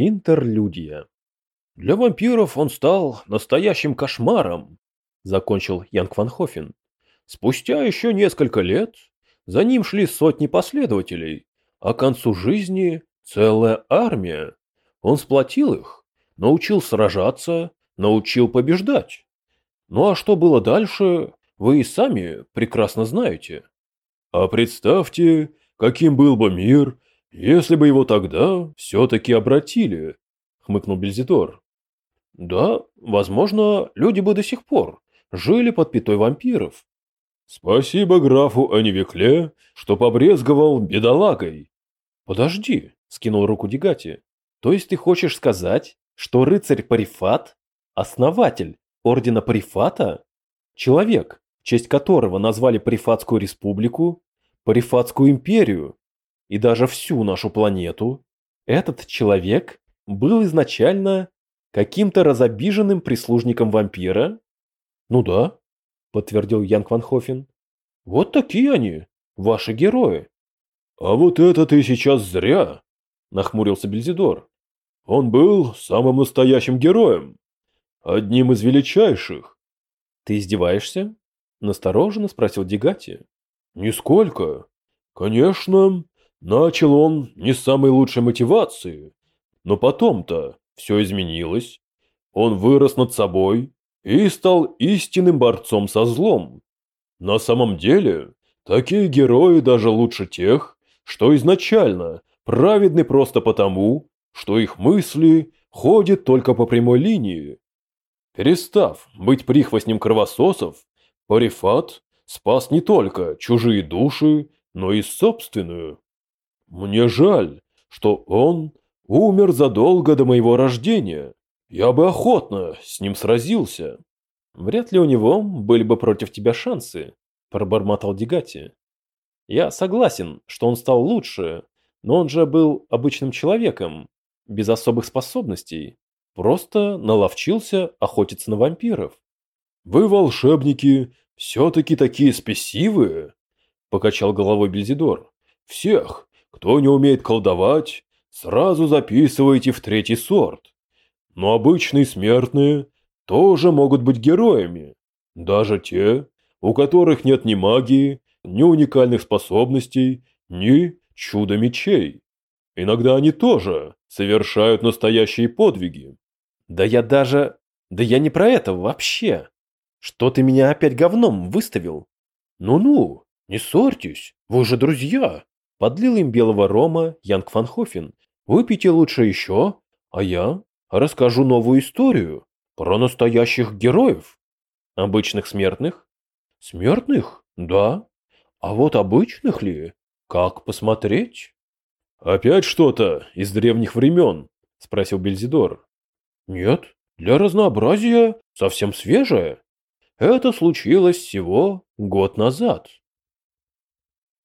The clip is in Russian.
Интерлюдия. Для вампиров он стал настоящим кошмаром, закончил Янг Ван Хофен. Спустя еще несколько лет за ним шли сотни последователей, а к концу жизни целая армия. Он сплотил их, научил сражаться, научил побеждать. Ну а что было дальше, вы и сами прекрасно знаете. А представьте, каким был бы мир, если бы его тогда все-таки обратили, хмыкнул Бельзидор. Да, возможно, люди бы до сих пор жили под пятой вампиров. Спасибо графу Анивекле, что побрезговал бедолагой. Подожди, скинул руку Дегати. То есть ты хочешь сказать, что рыцарь Парифат – основатель ордена Парифата? Человек, в честь которого назвали Парифатскую республику, Парифатскую империю и даже всю нашу планету, этот человек был изначально каким-то разобиженным прислужником вампира? Ну да, подтвердил Янг Ван Хофен. Вот такие они, ваши герои. А вот это ты сейчас зря, нахмурился Бельзидор. Он был самым настоящим героем, одним из величайших. Ты издеваешься? настороженно спросил Дегати. Нисколько. Конечно, Начал он не с самой лучшей мотивации, но потом-то все изменилось. Он вырос над собой и стал истинным борцом со злом. На самом деле, такие герои даже лучше тех, что изначально праведны просто потому, что их мысли ходят только по прямой линии. Перестав быть прихвостнем кровососов, Парифат спас не только чужие души, но и собственную. Мне жаль, что он умер задолго до моего рождения. Я бы охотно с ним сразился. Вряд ли у него были бы против тебя шансы, пробормотал Дегати. Я согласен, что он стал лучше, но он же был обычным человеком, без особых способностей. Просто наловчился охотиться на вампиров. Вы, волшебники, все-таки такие спесивые, покачал головой Бельзидор. Всех, кто не умеет колдовать, сразу записывайте в третий сорт. Но обычные смертные тоже могут быть героями. Даже те, у которых нет ни магии, ни уникальных способностей, ни чуда мечей. Иногда они тоже совершают настоящие подвиги. Да я даже... Да я не про это вообще. Что ты меня опять говном выставил? Ну-ну, не ссорьтесь, вы же друзья. Подлил им белого рома Янг Фанхофен. Выпейте лучше еще, а я расскажу новую историю про настоящих героев. Обычных смертных? Смертных? Да. А вот обычных ли? Как посмотреть? Опять что-то из древних времен? Спросил Бельзидор. Нет, для разнообразия совсем свежее. Это случилось всего год назад.